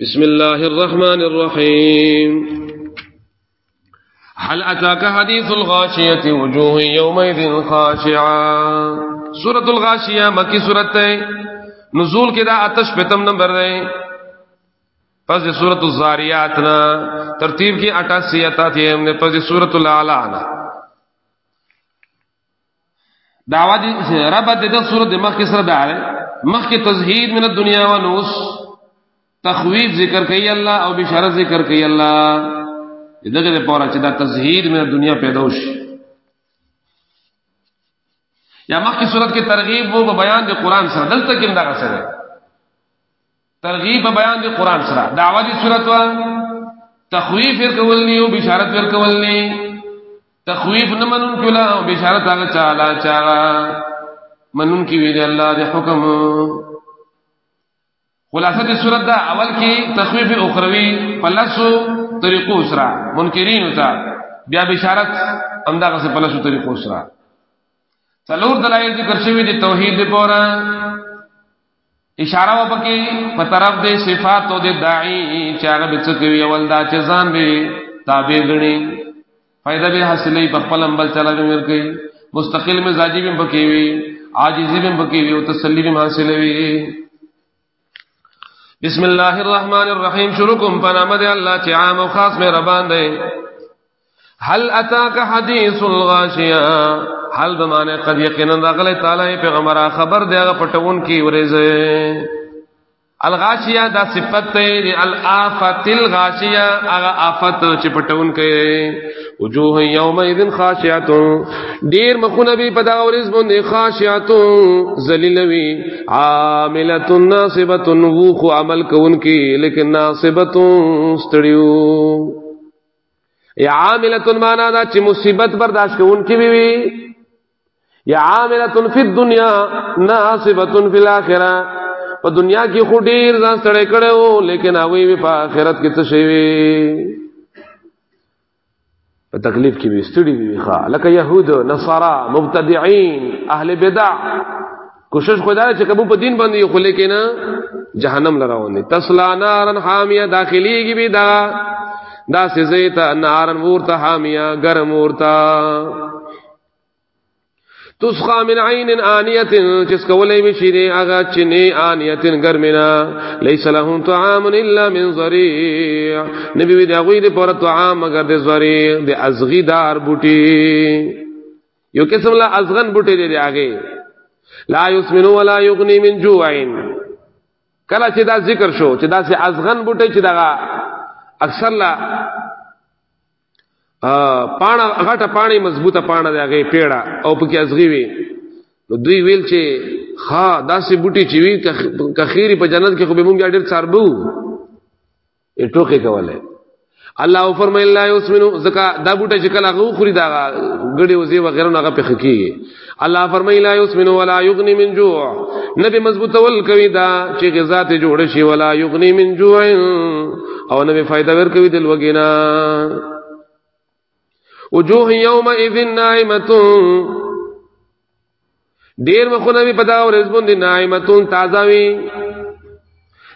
بسم الله الرحمن الرحيم هل أتاك حديث الغاشية وجوه يومئذ خاشعة سورة الغاشية مكي سورة نزول كده اتش پتم نمبر دے۔ پس سورة الزاریات نا۔ ترتیب کی اٹھاسی اتاتی ہم نے، پس سورة العلا نا۔ دعوی دی رب دے سورة مخ کی سر دعوی مخ کی تزہید من الدنیا و نوس تخویف ذکر کئی اللہ او بشارت ذکر کئی اللہ۔ دغه دے پورا چې دا تزہید میں دنیا پیدوش یا مخ کی صورت کی ترغیب وہ بیان دے قرآن سره دلته کې دا سره ترغیب په بیان دے قرآن سره دعوی دی صورت وا۔ تخویف ور کولنی او بشارت ور کولنی۔ تخویف نہ منن کلا او بشارت هغه چالا چالا۔ منن کی ویل اللہ دے حکم۔ خلاصہ دی صورت دا، اول کی تخویف اخروی پلسو طریقو سرا منکرین ہوتا بیا بشارت انداغ سے پلسو طریقو سرا سلور دلائل ذکر شوی دی توحید دی پورا اشارہ و پکی پترف دے صفات و دے داعی چاگا بچکوی اول دا چزان بے تابع گنی فائدہ بھی حاصلی پخپل امبل چلا بھی مرکی مستقل مزاجی بھی پکیوی عاجزی بھی پکیوی و تسلی بھی حاصلوی بسم اللہ الرحمن الرحیم شروع کم پنامد اللہ چې عام و خاص میں ربان دی حل اتاک حدیث الغاشیه حل بمانه قد یقینا غلی تعالی پیغمبر خبر دے گا پٹون کی ورزه الغاشیہ دا صفت تے یعنی الافت الغاشیہ اغا آفت چپٹون کے۔ وجوہ یوم اذن خاشعت دیر مخون بھی پدا ورز بندے خاشعت ذلیلوی عاملت ناصبت ووخ عمل کون کی، لیکن ناصبت استڑیو یا عاملت مانا دا چی مصیبت برداشت کون کی بھی یا عاملت فی الدنیا ناصبت فی الاخرہ۔ په دنیا کې خو ډیر ځان سره کړو لیکن هغه په آخرت کې څه شي په تکلیف کې به ستړي وي ښا لکه يهود نصارا مبتدعين اهل بدع. کوشش خدای چې کبو په دین باندې خو لیکن جهنم لراونه تسلا نارن حامیه داخليږي به دا دا سزیتا نارن ورته حامیه گرم ورته تسخا من عین آنیت جس کولی مشیری آغا چنی آنیت گرمنا لیس لهم طعام الا من ضریع نبی وی داغوی دی پورا طعام مگر دی ضریع دی ازغی دار بوٹی یو قسم لا ازغن بوٹی دی دی آگے لا یسمنو ولا یغنی من جوعین کلا چې دا ذکر شو چې دا سي ازغن بوټي چې دا اکثر لا پانا غټه پانی مضبوطه پانا دی هغه پیړه. او پکې ازغي وي. نو دوی ویل چې ها داسې بوټي چې وی کخيري په جنت کې خو به مونږ ډېر څاربو. ای ټوکې کوله الله فرمایي الله یسمنو زکا دا بوټه چې کله غو خوري دا غړي وزي و غیره هغه په خکی الله فرمایي لا یسمنو ولا یغنی من جوع. نبی مضبوط ول کوي دا چې غذا ته جوړ شي ولا یغنی من جوع. او نبی فائدہ ور کوي دل وګینا وجوه یومئذ نائمه ډیر مخونه به پدا او رزبون دي نائمتون تازه وي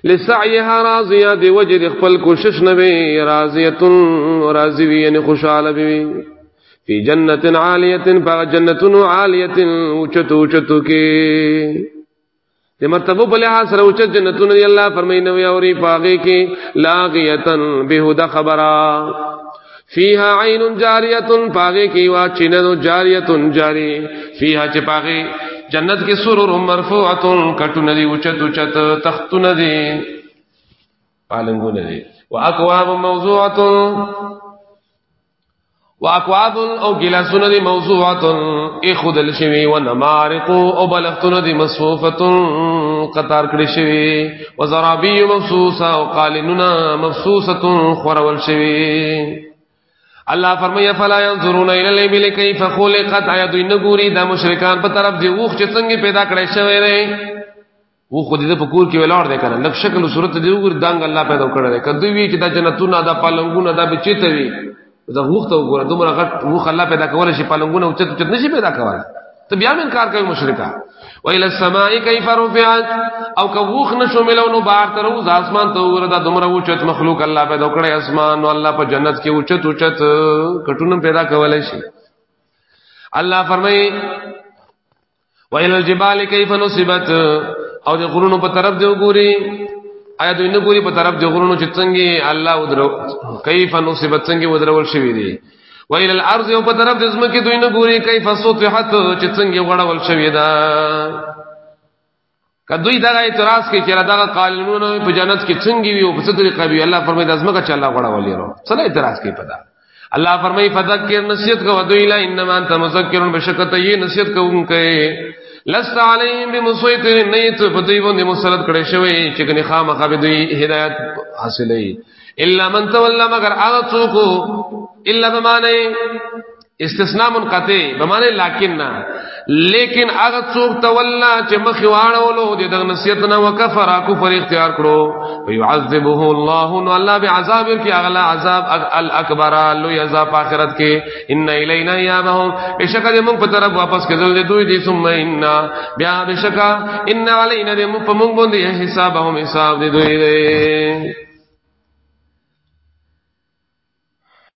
لسعيها راضيه دی وجه خپل کوشش نه وي راضيه راضي وي یعنی خوشاله وي فی جنت عالیه فا جنت عالیه اوچتو اوچتو کې د مرتبه په لحاظ سره اوچت جنتون دی الله فرمایي نو اوري پاګه کې لاغیتن بهدا خبره فیها عین جاریت پاگے کی وا چنن جاریت جاری۔ فیها چ پاگے جنت کے سرور مرفوعت کټو ندی اوچت اوچت تخت ندی۔ پالنګو ندی۔ واکواب موضوعت۔ واکواب او گلاسون دی موضوعت۔ اخذ الشوی ونمارق او بلغتون دی مصفوفت۔ قطار کړي شوی۔ وزرابی مفسوسه او قالننا مفسوسه خورول شوی۔ الله فرمایا فلا ينظرون الى الابل كيف خلقت؟ ايا دوی نګوري د مشرکان په طرف دی وښ چې څنګه پیدا کړی شوی دی؟ و خو دې په کور کې ولاړ دی کنه. لک شکل او صورت دی وګور دنګ الله پیدا کړی دی. کدی وی چې د جنتونو د پالنګونو د بچی ته وی دا وخت وګوره دومره غټ وخ الله پیدا کول شي پالنګونو او چت چت نشي پیدا کول تو بیا میں انکار کوي مشرکا ویل السماء کیف رفعت؟ او کوخ نشو ملو نو بار تر اوس اسمان ته وردا دمر اوچت مخلوق الله پیدا کړی اسمان نو الله په جنت کې اوچت اوچت کټونم پیدا کولای شي. الله فرمای ویل الجبال کیف نصبت؟ او د غرونو په طرف دی وګوري. آیا دوی نه ګوري؟ په طرف د غرونو چې څنګه الله ودرو کیف نصبت؟ څنګه ودرول شوی دی ویل الارض او په طرف د زمکه دوی نه ګوري کیف سطحت چې څنګه غړول شوی دا کدوې دا اعتراض کوي چې دا قانونونه په جنت کې څنګه وي او په طریقه وي الله فرمایي د زمکه چې الله غړولې ورو څه اعتراض کوي پدا الله فرمایي فذکر نصیحت کو دوی لا انما انت مذکر بشکته یې نصیحت کوونکې لست علیهم بمسیطر نیت په دوی باندې مسلط کړي شوی. چې کني خامخا به دوی هدایت حاصلې الا من تولى مگر هغه څوک الا بمانه استثناء منقطع بمانه لكن لیکن هغه څوک تولا چې مخ واړولو، د دغه نصیحت نه وکفر کفر اختیار کړو. ويعذبه الله، نو الله به عذاب کې اغلا عذاب الاکبر لو عذاب اخرت کې. ان الینا یابهم بشکه دې موږ په طرف واپس کېدل دوی دې، ثم ان. بیا بشکه ان علینا دې موږ په موږ باندې حسابهم، حساب دې دوی دې.